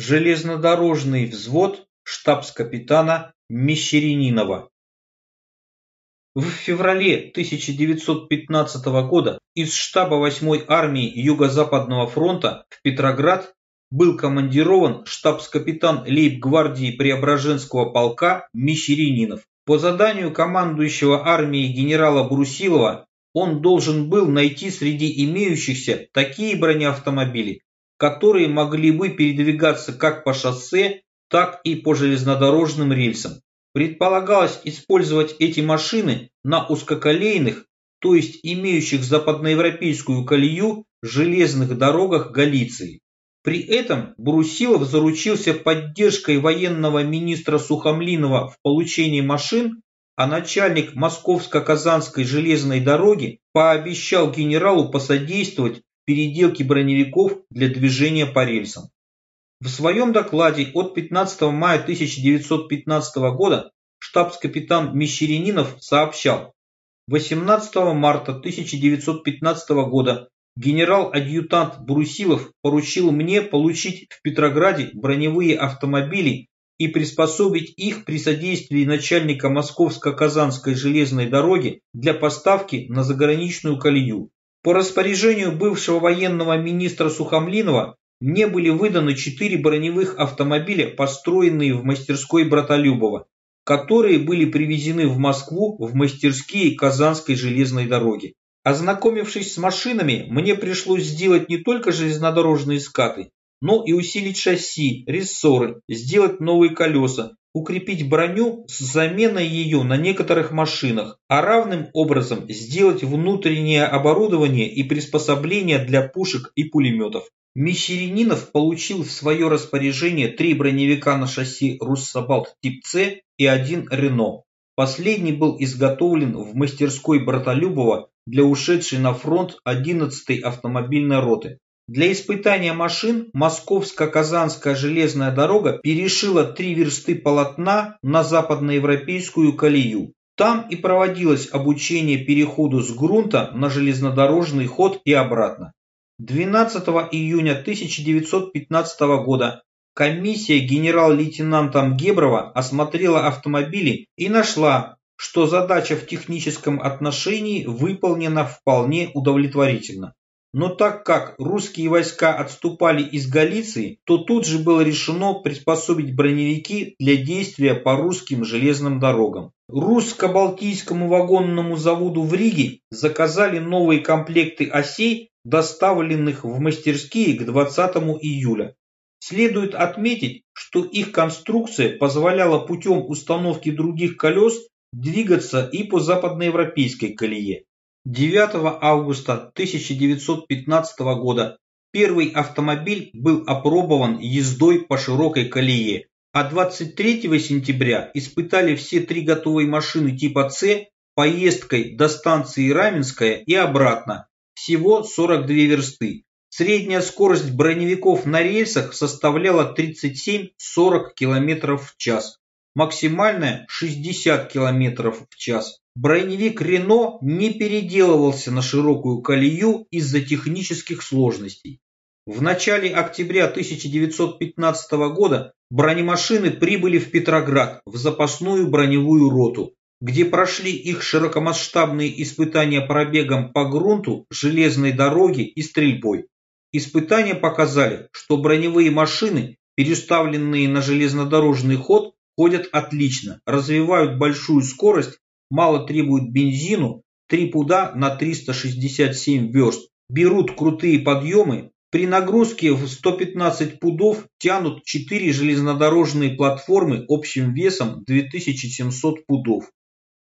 Железнодорожный взвод штабс-капитана Мещерянинова. В феврале 1915 года из штаба 8-й армии Юго-Западного фронта в Петроград был командирован штабс-капитан лейб-гвардии Преображенского полка Мещерянинов. По заданию командующего армией генерала Брусилова он должен был найти среди имеющихся такие бронеавтомобили, которые могли бы передвигаться как по шоссе, так и по железнодорожным рельсам. Предполагалось использовать эти машины на узкоколейных, то есть имеющих западноевропейскую колею, железных дорогах Галиции. При этом Брусилов заручился поддержкой военного министра Сухомлинова в получении машин, а начальник Московско-Казанской железной дороги пообещал генералу посодействовать переделке броневиков для движения по рельсам. В своем докладе от 15 мая 1915 года штабс-капитан Мещерянинов сообщал, 18 марта 1915 года генерал-адъютант Брусилов поручил мне получить в Петрограде броневые автомобили и приспособить их при содействии начальника Московско-Казанской железной дороги для поставки на заграничную колею. По распоряжению бывшего военного министра Сухомлинова мне были выданы четыре броневых автомобиля, построенные в мастерской Братолюбова, которые были привезены в Москву в мастерские Казанской железной дороги. Ознакомившись с машинами, мне пришлось сделать не только железнодорожные скаты, но и усилить шасси, рессоры, сделать новые колеса, укрепить броню с заменой ее на некоторых машинах, а равным образом сделать внутреннее оборудование и приспособления для пушек и пулеметов. Мещерянинов получил в свое распоряжение три броневика на шасси «Руссобалт» тип С и один «Рено». Последний был изготовлен в мастерской Братолюбова для ушедшей на фронт 11-й автомобильной роты. Для испытания машин Московско-Казанская железная дорога перешила три версты полотна на западноевропейскую колею. Там и проводилось обучение переходу с грунта на железнодорожный ход и обратно. 12 июня 1915 года комиссия генерал-лейтенантом Геброва осмотрела автомобили и нашла, что задача в техническом отношении выполнена вполне удовлетворительно. Но так как русские войска отступали из Галиции, то тут же было решено приспособить броневики для действия по русским железным дорогам. Русско-Балтийскому вагонному заводу в Риге заказали новые комплекты осей, доставленных в мастерские к 20 июля. Следует отметить, что их конструкция позволяла путем установки других колес двигаться и по западноевропейской колее. 9 августа 1915 года первый автомобиль был опробован ездой по широкой колее, а 23 сентября испытали все три готовые машины типа С поездкой до станции Раменская и обратно, всего 42 версты. Средняя скорость броневиков на рельсах составляла 37-40 км в час, максимальная 60 км в час. Броневик Рено не переделывался на широкую колею из-за технических сложностей. В начале октября 1915 года бронемашины прибыли в Петроград в запасную броневую роту, где прошли их широкомасштабные испытания пробегом по грунту, железной дороге и стрельбой. Испытания показали, что броневые машины, переставленные на железнодорожный ход, ходят отлично, развивают большую скорость мало требуют бензину, три пуда на 367 верст, берут крутые подъемы, при нагрузке в 115 пудов тянут 4 железнодорожные платформы общим весом 2700 пудов.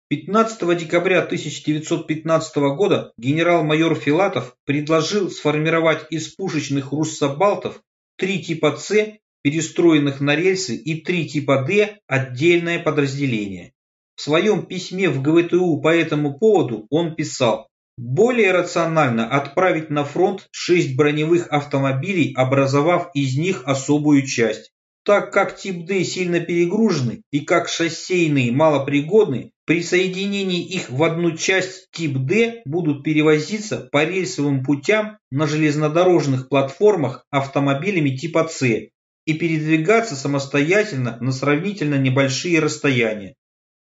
15 декабря 1915 года генерал-майор Филатов предложил сформировать из пушечных руссобалтов три типа С, перестроенных на рельсы, и три типа Д, отдельное подразделение. В своем письме в ГВТУ по этому поводу он писал, более рационально отправить на фронт шесть броневых автомобилей, образовав из них особую часть. Так как тип Д сильно перегружены и как шоссейные малопригодны, при соединении их в одну часть тип Д будут перевозиться по рельсовым путям на железнодорожных платформах автомобилями типа С, и передвигаться самостоятельно на сравнительно небольшие расстояния.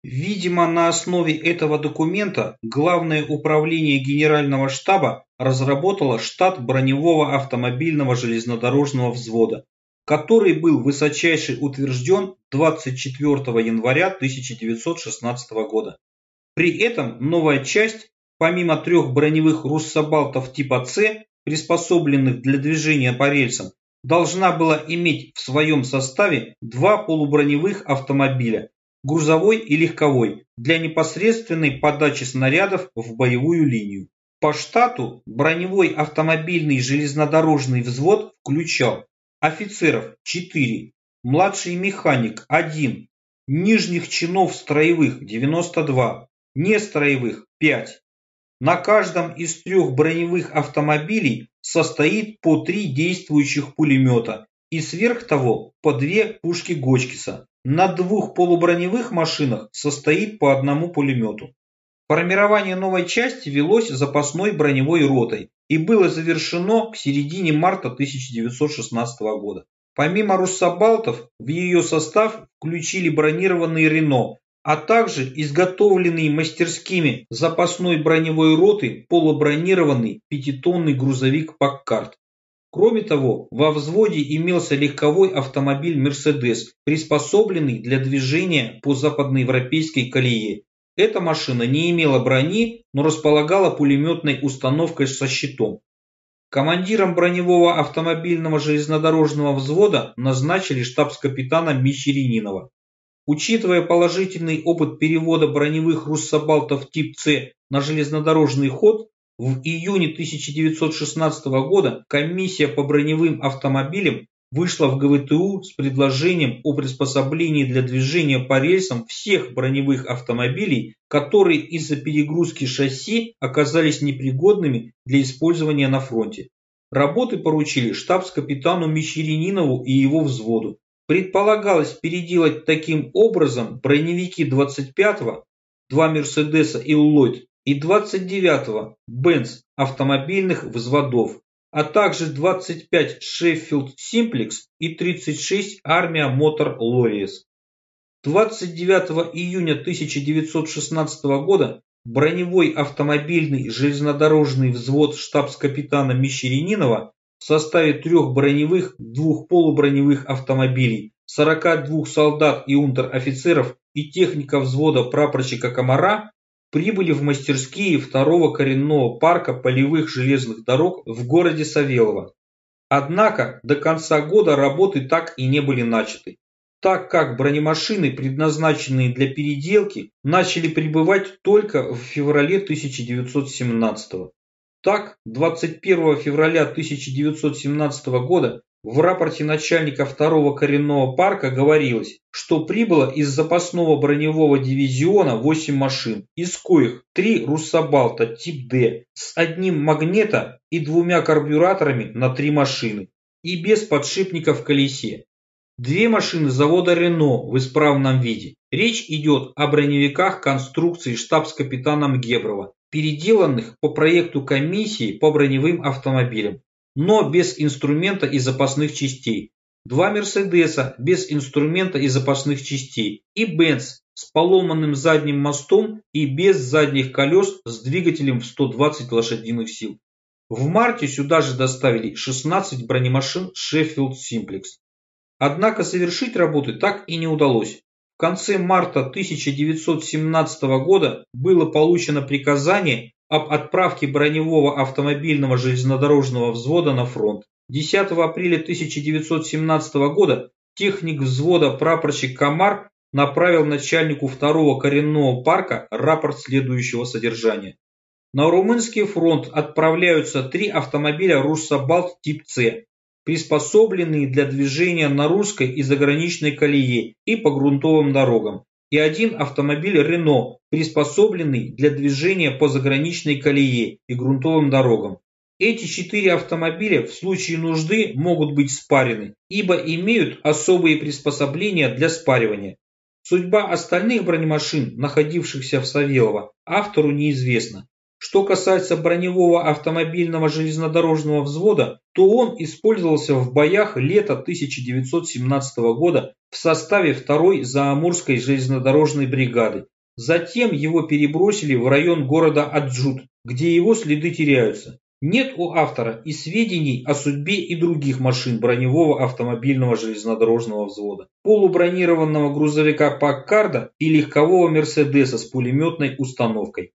Видимо, на основе этого документа Главное управление Генерального штаба разработало штат броневого автомобильного железнодорожного взвода, который был высочайше утвержден 24 января 1916 года. При этом новая часть, помимо трех броневых руссобалтов типа С, приспособленных для движения по рельсам, должна была иметь в своем составе два полуброневых автомобиля грузовой и легковой, для непосредственной подачи снарядов в боевую линию. По штату броневой автомобильный железнодорожный взвод включал офицеров 4, младший механик 1, нижних чинов строевых 92, нестроевых 5. На каждом из трех броневых автомобилей состоит по три действующих пулемета и сверх того по две пушки Гочкиса. На двух полуброневых машинах состоит по одному пулемету. Формирование новой части велось запасной броневой ротой и было завершено к середине марта 1916 года. Помимо руссобалтов, в ее состав включили бронированный Рено, а также изготовленный мастерскими запасной броневой роты полубронированный пятитонный грузовик Паккарт. Кроме того, во взводе имелся легковой автомобиль «Мерседес», приспособленный для движения по западноевропейской колее. Эта машина не имела брони, но располагала пулеметной установкой со щитом. Командиром броневого автомобильного железнодорожного взвода назначили штабс-капитана Мещерининова. Учитывая положительный опыт перевода броневых руссобалтов тип С на железнодорожный ход, в июне 1916 года комиссия по броневым автомобилям вышла в ГВТУ с предложением о приспособлении для движения по рельсам всех броневых автомобилей, которые из-за перегрузки шасси оказались непригодными для использования на фронте. Работы поручили штабс-капитану Мещеренинову и его взводу. Предполагалось переделать таким образом броневики 25-го, два Мерседеса и Ллойд и 29-го Бенц автомобильных взводов, а также 25 Шеффилд Симплекс и 36 Армия Мотор Лориес. 29 июня 1916 года броневой автомобильный железнодорожный взвод штабс-капитана Мещерининова в составе трех броневых, двух полуброневых автомобилей, 42 солдат и унтер-офицеров и техника взвода прапорщика Комара прибыли в мастерские второго коренного парка полевых железных дорог в городе Савелово. Однако до конца года работы так и не были начаты, так как бронемашины, предназначенные для переделки, начали прибывать только в феврале 1917 года. Так, 21 февраля 1917 года в рапорте начальника второго коренного парка говорилось, что прибыло из запасного броневого дивизиона 8 машин, из коих 3 руссобалта тип D с одним магнето и двумя карбюраторами на 3 машины и без подшипников в колесе. Две машины завода Рено в исправном виде. Речь идет о броневиках конструкции штабс-капитаном Геброва, переделанных по проекту комиссии по броневым автомобилям но без инструмента и запасных частей. Два Мерседеса без инструмента и запасных частей. И Бенц с поломанным задним мостом и без задних колес с двигателем в 120 лошадиных сил. В марте сюда же доставили 16 бронемашин Sheffield Simplex. Однако совершить работы так и не удалось. В конце марта 1917 года было получено приказание об отправке броневого автомобильного железнодорожного взвода на фронт. 10 апреля 1917 года техник взвода прапорщик Камар направил начальнику второго коренного парка рапорт следующего содержания. На Румынский фронт отправляются три автомобиля Руссобалт тип С, приспособленные для движения на русской и заграничной колее и по грунтовым дорогам и один автомобиль Рено, приспособленный для движения по заграничной колее и грунтовым дорогам. Эти четыре автомобиля в случае нужды могут быть спарены, ибо имеют особые приспособления для спаривания. Судьба остальных бронемашин, находившихся в Савелово, автору неизвестна. Что касается броневого автомобильного железнодорожного взвода, то он использовался в боях лета 1917 года в составе 2-й Заамурской железнодорожной бригады. Затем его перебросили в район города Аджут, где его следы теряются. Нет у автора и сведений о судьбе и других машин броневого автомобильного железнодорожного взвода, полубронированного грузовика Паккарда и легкового Мерседеса с пулеметной установкой.